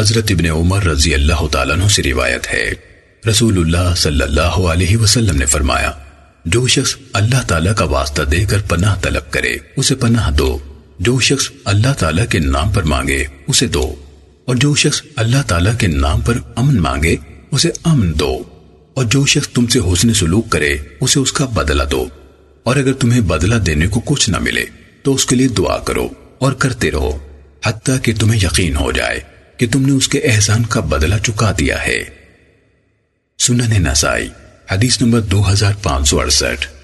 حضرت ابن عمر رضی اللہ تعالیٰ عنہ سے روایت ہے۔ رسول اللہ صلی اللہ علیہ وسلم نے فرمایا، جو شخص اللہ تعالیٰ کا واسطہ دے کر پناہ طلب کرے، اسے پناہ دو۔ جو شخص اللہ تعالیٰ کے نام پر مانگے، اسے دو۔ اور جو شخص اللہ تعالیٰ کے نام پر امن مانگے، اسے امن دو۔ اور جو شخص تم سے حسن سلوک کرے، اسے اس کا بدلہ دو۔ اور اگر تمہیں بدلہ دینے کو کچھ نہ ملے، تو اس کے لیے دعا کرو اور کرتے رہو، حتیٰ کہ تمہیں یقین ہو جائے۔ کہ تم نے اس کے احسان کا بدلہ چکا دیا ہے۔ سنن نسائی، حدیث نمبر دو ہزار پانچ سو اڑسٹھ۔